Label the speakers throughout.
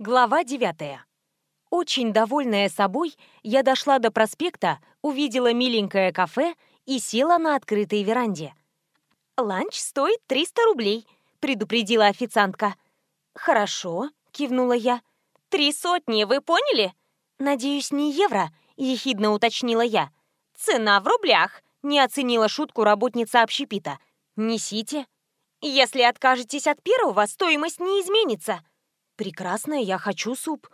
Speaker 1: Глава 9. Очень довольная собой, я дошла до проспекта, увидела миленькое кафе и села на открытой веранде. «Ланч стоит 300 рублей», — предупредила официантка. «Хорошо», — кивнула я. «Три сотни, вы поняли?» «Надеюсь, не евро», — ехидно уточнила я. «Цена в рублях», — не оценила шутку работница общепита. «Несите». «Если откажетесь от первого, стоимость не изменится», «Прекрасно, я хочу суп».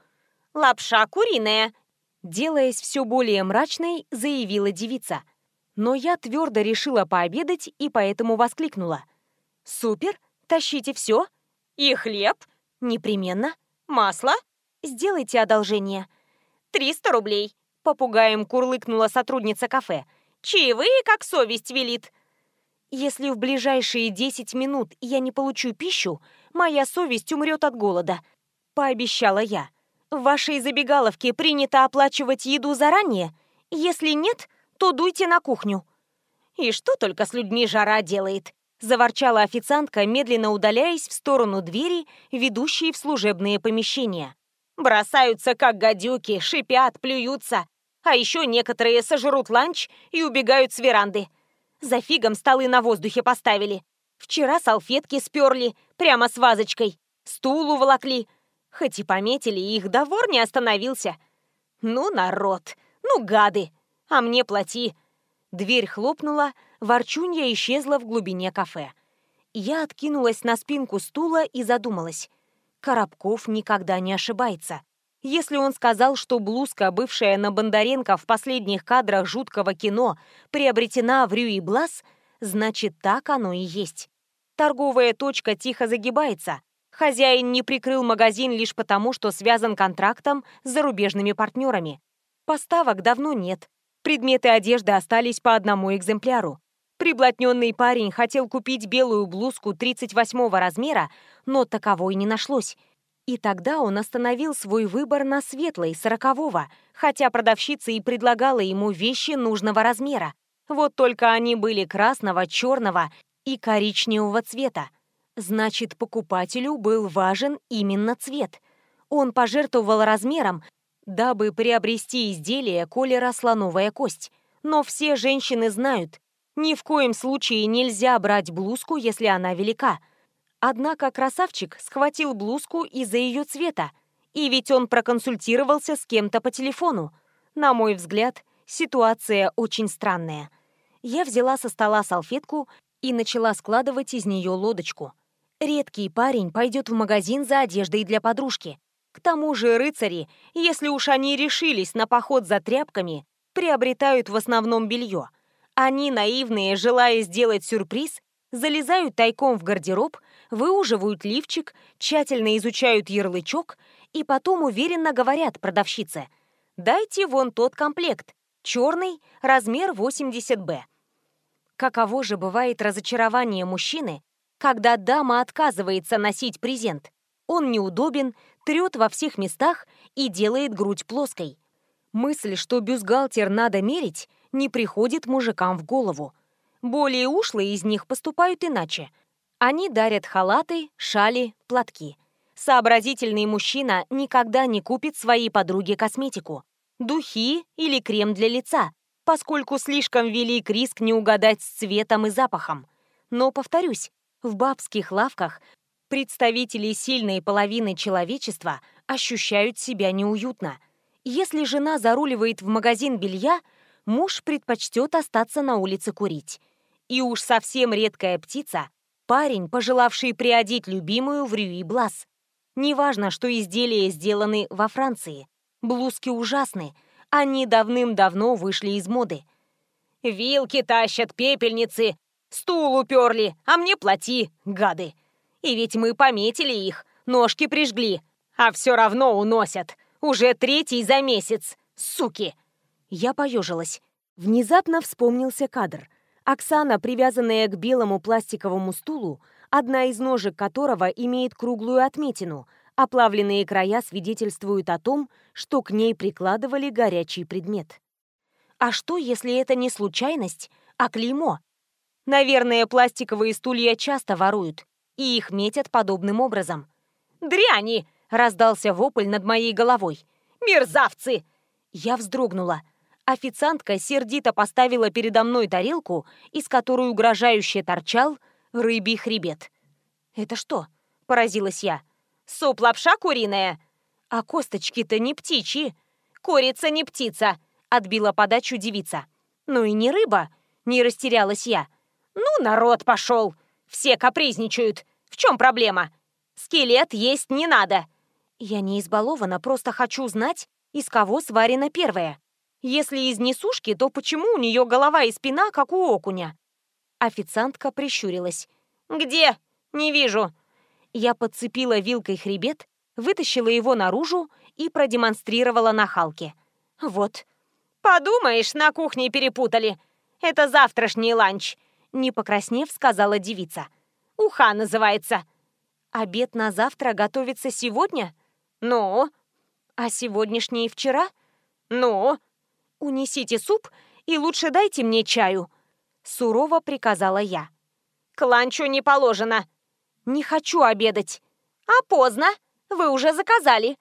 Speaker 1: «Лапша куриная», — делаясь все более мрачной, заявила девица. Но я твердо решила пообедать и поэтому воскликнула. «Супер, тащите все. И хлеб? Непременно. Масло? Сделайте одолжение. Триста рублей», — попугаем курлыкнула сотрудница кафе. «Чаевые, как совесть велит». «Если в ближайшие десять минут я не получу пищу, моя совесть умрет от голода», — пообещала я. «В вашей забегаловке принято оплачивать еду заранее? Если нет, то дуйте на кухню». «И что только с людьми жара делает?» — заворчала официантка, медленно удаляясь в сторону двери, ведущей в служебные помещения. «Бросаются, как гадюки, шипят, плюются. А еще некоторые сожрут ланч и убегают с веранды. За фигом столы на воздухе поставили. Вчера салфетки сперли, прямо с вазочкой. Стул уволокли. Хоть и пометили, их довор не остановился. Ну, народ, ну, гады, а мне плати. Дверь хлопнула, ворчунья исчезла в глубине кафе. Я откинулась на спинку стула и задумалась. Коробков никогда не ошибается. Если он сказал, что блузка, бывшая на Бондаренко в последних кадрах жуткого кино, приобретена в Рюи Блас, значит, так оно и есть. Торговая точка тихо загибается, Хозяин не прикрыл магазин лишь потому, что связан контрактом с зарубежными партнерами. Поставок давно нет. Предметы одежды остались по одному экземпляру. Приблотненный парень хотел купить белую блузку 38 размера, но таковой не нашлось. И тогда он остановил свой выбор на светлой, 40 хотя продавщица и предлагала ему вещи нужного размера. Вот только они были красного, черного и коричневого цвета. Значит, покупателю был важен именно цвет. Он пожертвовал размером, дабы приобрести изделие, коли росла новая кость. Но все женщины знают, ни в коем случае нельзя брать блузку, если она велика. Однако красавчик схватил блузку из-за ее цвета, и ведь он проконсультировался с кем-то по телефону. На мой взгляд, ситуация очень странная. Я взяла со стола салфетку и начала складывать из нее лодочку. Редкий парень пойдет в магазин за одеждой для подружки. К тому же рыцари, если уж они решились на поход за тряпками, приобретают в основном белье. Они, наивные, желая сделать сюрприз, залезают тайком в гардероб, выуживают лифчик, тщательно изучают ярлычок и потом уверенно говорят продавщице «Дайте вон тот комплект, черный, размер 80Б». Каково же бывает разочарование мужчины, когда дама отказывается носить презент. Он неудобен, трет во всех местах и делает грудь плоской. Мысль, что бюстгальтер надо мерить, не приходит мужикам в голову. Более ушлые из них поступают иначе. Они дарят халаты, шали, платки. Сообразительный мужчина никогда не купит своей подруге косметику, духи или крем для лица, поскольку слишком велик риск не угадать с цветом и запахом. Но, повторюсь, в бабских лавках представители сильной половины человечества ощущают себя неуютно. Если жена заруливает в магазин белья, муж предпочтет остаться на улице курить. И уж совсем редкая птица – парень, пожелавший приодеть любимую в Рюи-Блас. Неважно, что изделия сделаны во Франции. Блузки ужасны. Они давным-давно вышли из моды. «Вилки тащат, пепельницы, Стул уперли, а мне плати, гады. И ведь мы пометили их, ножки прижгли, а все равно уносят. Уже третий за месяц, суки!» Я поежилась. Внезапно вспомнился кадр. Оксана, привязанная к белому пластиковому стулу, одна из ножек которого имеет круглую отметину, оплавленные края свидетельствуют о том, что к ней прикладывали горячий предмет. А что, если это не случайность, а клеймо? Наверное, пластиковые стулья часто воруют, и их метят подобным образом. «Дряни!» — Раздался вопль над моей головой. «Мерзавцы!» Я вздрогнула. Официантка сердито поставила передо мной тарелку, из которой угрожающе торчал рыбий хребет. «Это что?» – поразилась я. «Суп-лапша куриная!» «А косточки-то не птичьи!» «Курица не птица!» – отбила подачу девица. «Ну и не рыба!» – не растерялась я. «Ну, народ пошел! Все капризничают! В чем проблема? Скелет есть не надо!» Я не избалована, просто хочу знать, из кого сварена первая. Если из несушки, то почему у нее голова и спина, как у окуня? Официантка прищурилась. «Где? Не вижу». Я подцепила вилкой хребет, вытащила его наружу и продемонстрировала на Халке. «Вот». «Подумаешь, на кухне перепутали. Это завтрашний ланч», — не покраснев, сказала девица. «Уха называется». «Обед на завтра готовится сегодня?» «Ну?» «А сегодняшний и вчера?» «Ну?» «Унесите суп и лучше дайте мне чаю», — сурово приказала я. «К ланчу не положено». «Не хочу обедать». «А поздно. Вы уже заказали».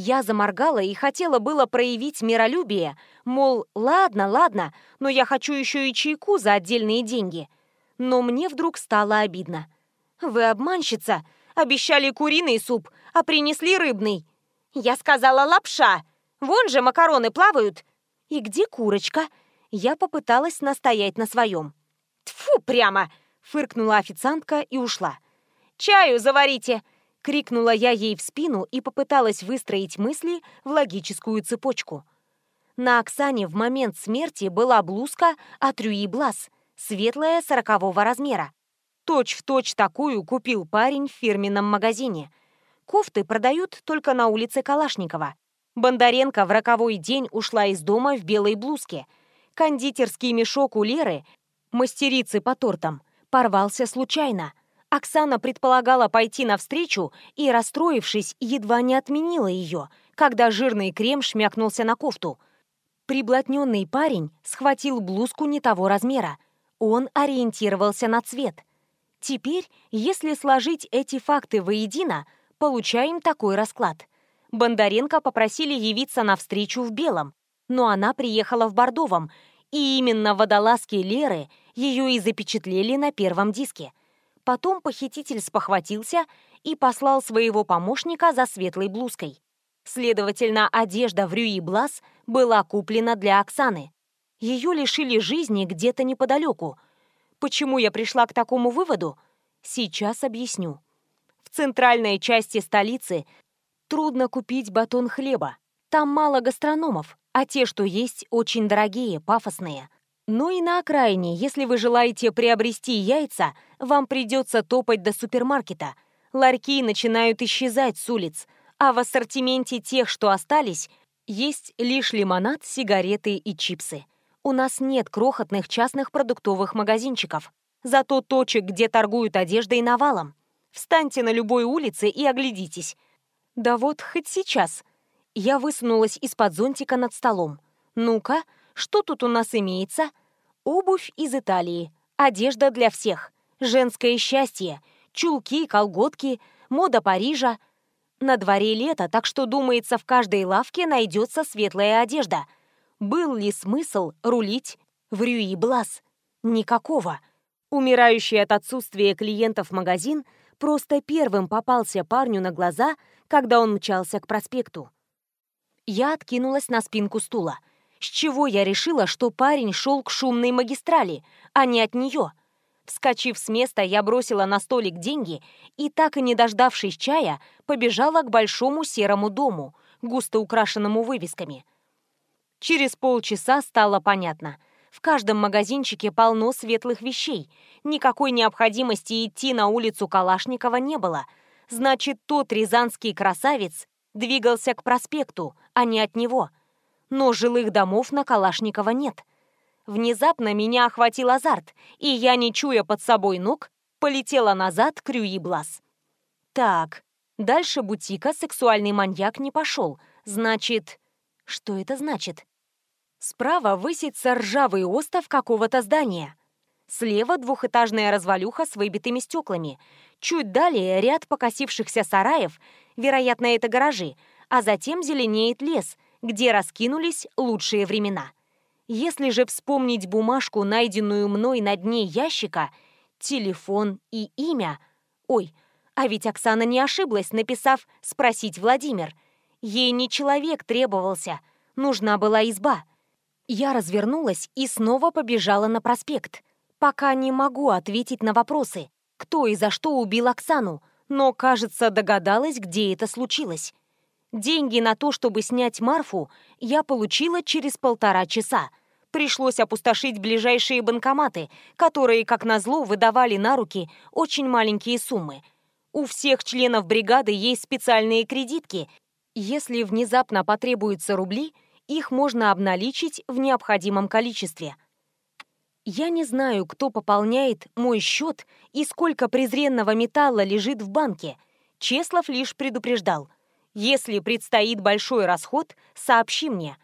Speaker 1: Я заморгала и хотела было проявить миролюбие, мол, ладно, ладно, но я хочу еще и чайку за отдельные деньги. Но мне вдруг стало обидно. «Вы обманщица. Обещали куриный суп, а принесли рыбный». «Я сказала лапша. Вон же макароны плавают. «И где курочка?» Я попыталась настоять на своем. «Тьфу, прямо!» — фыркнула официантка и ушла. «Чаю заварите!» — крикнула я ей в спину и попыталась выстроить мысли в логическую цепочку. На Оксане в момент смерти была блузка от Рюи Блас, светлая сорокового размера. Точь в точь такую купил парень в фирменном магазине. Кофты продают только на улице Калашникова. Бондаренко в роковой день ушла из дома в белой блузке. Кондитерский мешок у Леры, мастерицы по тортам, порвался случайно. Оксана предполагала пойти навстречу и, расстроившись, едва не отменила ее, когда жирный крем шмякнулся на кофту. Приблотненный парень схватил блузку не того размера. Он ориентировался на цвет. Теперь, если сложить эти факты воедино, получаем такой расклад – Бондаренко попросили явиться на встречу в белом, но она приехала в бордовом, и именно водолазки Леры ее и запечатлели на первом диске. Потом похититель спохватился и послал своего помощника за светлой блузкой. Следовательно, одежда в Рюи Блас была куплена для Оксаны. Ее лишили жизни где-то неподалеку. Почему я пришла к такому выводу? Сейчас объясню. В центральной части столицы трудно купить батон хлеба. Там мало гастрономов, а те, что есть, очень дорогие, пафосные. Ну и на окраине, если вы желаете приобрести яйца, вам придется топать до супермаркета. Ларьки начинают исчезать с улиц, а в ассортименте тех, что остались, есть лишь лимонад, сигареты и чипсы. У нас нет крохотных частных продуктовых магазинчиков. Зато точек, где торгуют одеждой навалом. Встаньте на любой улице и оглядитесь. Да вот, хоть сейчас. Я высунулась из-под зонтика над столом. Ну-ка, что тут у нас имеется? Обувь из Италии, одежда для всех, женское счастье, чулки, колготки, мода Парижа. На дворе лето, так что, думается, в каждой лавке найдется светлая одежда. Был ли смысл рулить в Рюи-Блас? Никакого. Умирающий от отсутствия клиентов магазин просто первым попался парню на глаза – когда он мчался к проспекту. Я откинулась на спинку стула. С чего я решила, что парень шел к шумной магистрали, а не от нее? Вскочив с места, я бросила на столик деньги и, так и не дождавшись чая, побежала к большому серому дому, густо украшенному вывесками. Через полчаса стало понятно. В каждом магазинчике полно светлых вещей. Никакой необходимости идти на улицу Калашникова не было — Значит, тот рязанский красавец двигался к проспекту, а не от него. Но жилых домов на Калашникова нет. Внезапно меня охватил азарт, и я, не чуя под собой ног, полетела назад к Рюи-Блас. Так, дальше бутика сексуальный маньяк не пошел. Значит... Что это значит? Справа высится ржавый остов какого-то здания. Слева двухэтажная развалюха с выбитыми стеклами. Чуть далее ряд покосившихся сараев, вероятно, это гаражи, а затем зеленеет лес, где раскинулись лучшие времена. Если же вспомнить бумажку, найденную мной на дне ящика, телефон и имя... Ой, а ведь Оксана не ошиблась, написав «спросить Владимир». Ей не человек требовался, нужна была изба. Я развернулась и снова побежала на проспект. Пока не могу ответить на вопросы, кто и за что убил Оксану, но, кажется, догадалась, где это случилось. Деньги на то, чтобы снять Марфу, я получила через полтора часа. Пришлось опустошить ближайшие банкоматы, которые, как назло, выдавали на руки очень маленькие суммы. У всех членов бригады есть специальные кредитки. Если внезапно потребуются рубли, их можно обналичить в необходимом количестве. Я не знаю, кто пополняет мой счет и сколько презренного металла лежит в банке. Чеслов лишь предупреждал – если предстоит большой расход, сообщи мне.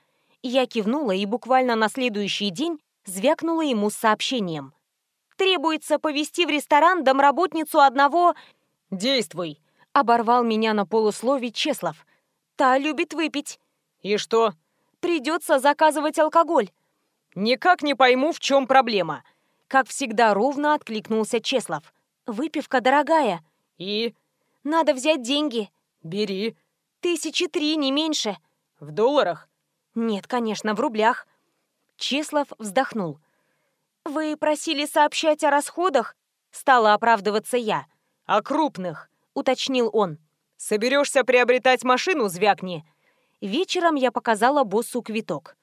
Speaker 1: Я кивнула и буквально на следующий день звякнула ему с сообщением. Требуется повести в ресторан домработницу одного...
Speaker 2: Действуй!
Speaker 1: Оборвал меня на полуслове Чеслов. Та любит выпить.
Speaker 2: И что?
Speaker 1: Придется заказывать алкоголь.
Speaker 2: Никак не пойму, в чем проблема.
Speaker 1: Как всегда ровно откликнулся Чеслов. Выпивка дорогая.
Speaker 2: И?
Speaker 1: Надо взять деньги.
Speaker 2: Бери.
Speaker 1: Тысячи три, не меньше.
Speaker 2: В долларах?
Speaker 1: Нет, конечно, в рублях. Чеслов вздохнул. Вы просили сообщать о расходах? Стала оправдываться я.
Speaker 2: О крупных,
Speaker 1: уточнил он.
Speaker 2: Соберешься приобретать машину, звякни.
Speaker 1: Вечером я показала боссу квиток.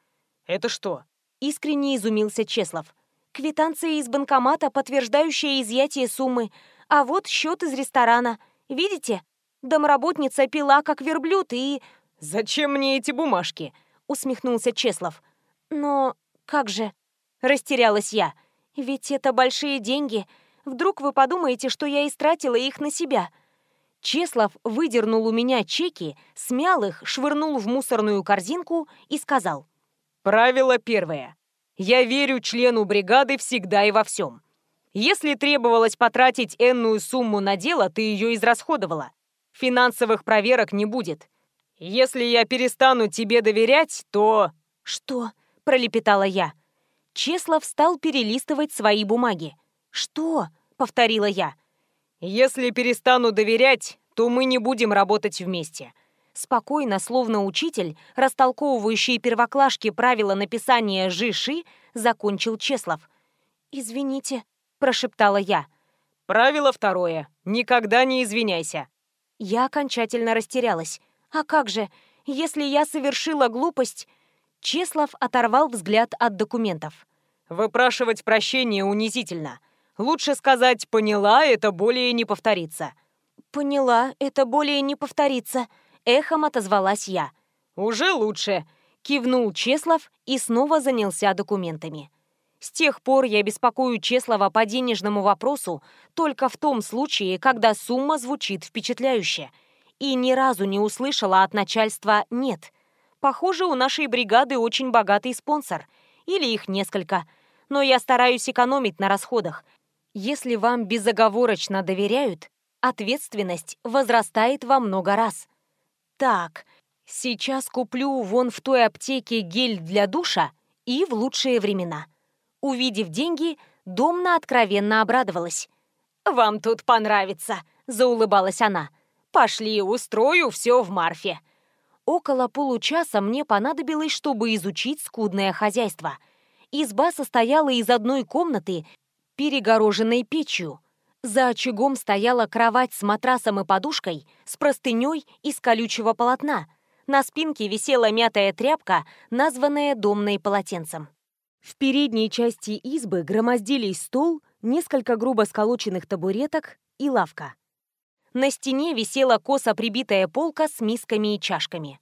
Speaker 2: Это что?
Speaker 1: Искренне изумился Чеслов. Квитанция из банкомата, подтверждающая изъятие суммы. А вот счет из ресторана. Видите? Домработница пила, как верблюд, и...
Speaker 2: «Зачем мне эти бумажки?» — усмехнулся Чеслов.
Speaker 1: «Но как же?» — растерялась я. «Ведь это большие деньги. Вдруг вы подумаете, что я истратила их на себя?» Чеслов выдернул у меня чеки, смял их, швырнул в мусорную корзинку и сказал.
Speaker 2: «Правило первое. Я верю члену бригады всегда и во всем. Если требовалось потратить энную сумму на дело, ты ее израсходовала. Финансовых проверок не будет. Если я перестану тебе доверять, то...»
Speaker 1: «Что?» – пролепетала я. Чеслов стал перелистывать свои бумаги. «Что?» – повторила я.
Speaker 2: «Если перестану доверять, то мы не будем работать вместе».
Speaker 1: Спокойно, словно учитель, растолковывающий первоклашки правила написания «жиши», закончил Чеслов. «Извините», – прошептала я.
Speaker 2: «Правило второе. Никогда не извиняйся.
Speaker 1: Я окончательно растерялась. А как же, если я совершила глупость... Чеслов оторвал взгляд от документов.
Speaker 2: «Выпрашивать прощение унизительно. Лучше сказать «поняла, это более не повторится».
Speaker 1: «Поняла, это более не повторится», — эхом отозвалась я.
Speaker 2: «Уже лучше», —
Speaker 1: кивнул Чеслов и снова занялся документами. С тех пор я беспокою Чеслова по денежному вопросу только в том случае, когда сумма звучит впечатляюще. И ни разу не услышала от начальства «нет». Похоже, у нашей бригады очень богатый спонсор. Или их несколько. Но я стараюсь экономить на расходах. Если вам безоговорочно доверяют, ответственность возрастает во много раз. Так, сейчас куплю вон в той аптеке гель для душа и в лучшие времена. Увидев деньги, Домна откровенно обрадовалась. «Вам тут понравится», — заулыбалась она. «Пошли, устрою все в Марфе». Около получаса мне понадобилось, чтобы изучить скудное хозяйство. Изба состояла из одной комнаты, перегороженной печью. За очагом стояла кровать с матрасом и подушкой, с простыней из колючего полотна. На спинке висела мятая тряпка, названная домной полотенцем. В передней части избы громоздились стол, несколько грубо сколоченных табуреток и лавка. На стене висела косо прибитая полка с мисками и чашками.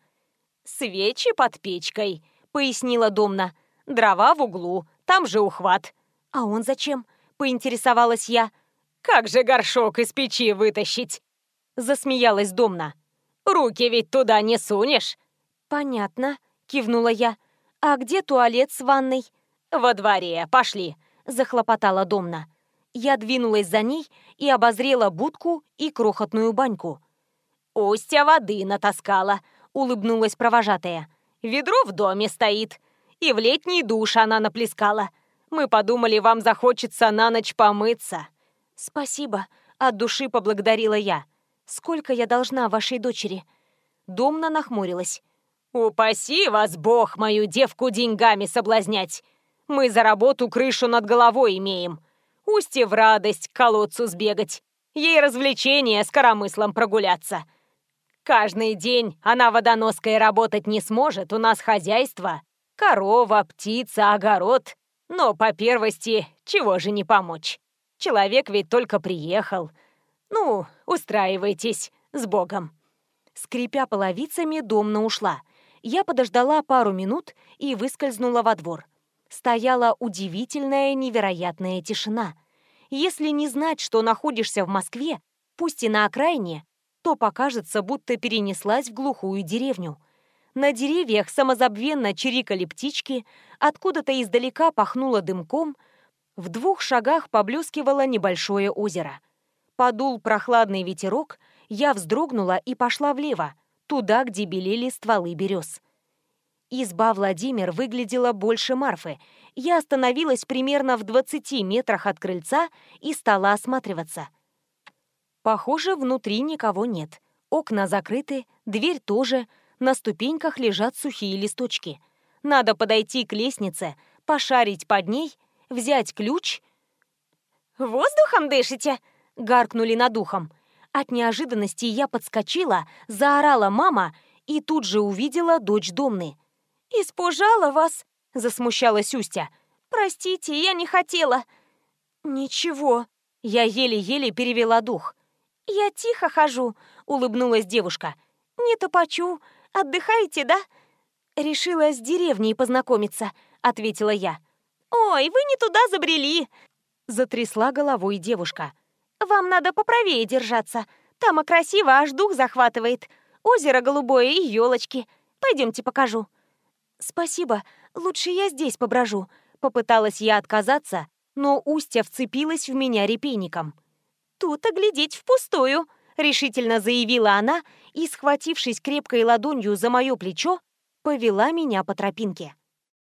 Speaker 1: «Свечи под печкой», — пояснила Домна. «Дрова в углу, там же ухват». «А он зачем?» — поинтересовалась я. «Как же горшок из печи вытащить?» — засмеялась Домна. «Руки ведь туда не сунешь». «Понятно», — кивнула я. «А где туалет с ванной?» «Во дворе, пошли!» захлопотала Домна. Я двинулась за ней и обозрела будку и крохотную баньку.
Speaker 2: «Устья воды натаскала», — улыбнулась провожатая. «Ведро в доме стоит, и в летний душ она наплескала. Мы подумали, вам захочется на ночь помыться».
Speaker 1: «Спасибо», — от души поблагодарила я. «Сколько я должна вашей дочери?» Домна нахмурилась.
Speaker 2: «Упаси вас, Бог, мою девку деньгами соблазнять! Мы за работу крышу над головой имеем. Устье в радость к колодцу сбегать. Ей развлечение с коромыслом прогуляться. Каждый день она водоноской работать не сможет, у нас хозяйство. Корова, птица, огород. Но по первости, чего же не помочь? Человек ведь только приехал. Ну, устраивайтесь, с Богом.
Speaker 1: Скрипя половицами, домна ушла. Я подождала пару минут и выскользнула во двор. Стояла удивительная невероятная тишина. Если не знать, что находишься в Москве, пусть и на окраине, то покажется, будто перенеслась в глухую деревню. На деревьях самозабвенно чирикали птички, откуда-то издалека пахнуло дымком, в двух шагах поблескивало небольшое озеро. Подул прохладный ветерок, я вздрогнула и пошла влево, туда, где белели стволы берез. Изба Владимир выглядела больше Марфы. Я остановилась примерно в 20 метрах от крыльца и стала осматриваться. Похоже, внутри никого нет. Окна закрыты, дверь тоже, на ступеньках лежат сухие листочки. Надо подойти к лестнице, пошарить под ней, взять ключ.
Speaker 2: «Воздухом дышите?» — гаркнули над ухом.
Speaker 1: От неожиданности я подскочила, заорала мама и тут же увидела дочь Домны.
Speaker 2: «Испужала вас?» — засмущалась Устя. «Простите, я не хотела».
Speaker 1: «Ничего». Я еле-еле перевела дух.
Speaker 2: «Я тихо хожу», — улыбнулась девушка. «Не топочу. Отдыхаете, да?»
Speaker 1: «Решила с деревней познакомиться», — ответила я.
Speaker 2: «Ой, вы не туда забрели!»
Speaker 1: Затрясла головой девушка.
Speaker 2: Вам надо поправее держаться. Там и красиво, аж дух захватывает. Озеро голубое и елочки. Пойдемте покажу».
Speaker 1: «Спасибо. Лучше я здесь поброжу». Попыталась я отказаться, но Устья вцепилась в меня репейником.
Speaker 2: «Тут оглядеть впустую», — решительно заявила она и, схватившись крепкой ладонью за мое плечо, повела меня по тропинке.